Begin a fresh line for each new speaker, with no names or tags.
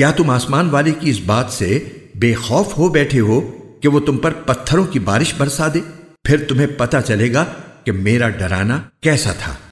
क्या तुम आसमान वाले की इस बात से बेखौफ हो बैठे हो कि वो तुम पर पत्थरों की बारिश बरसा दे? फिर तुम्हें पता चलेगा कि मेरा डराना कैसा था।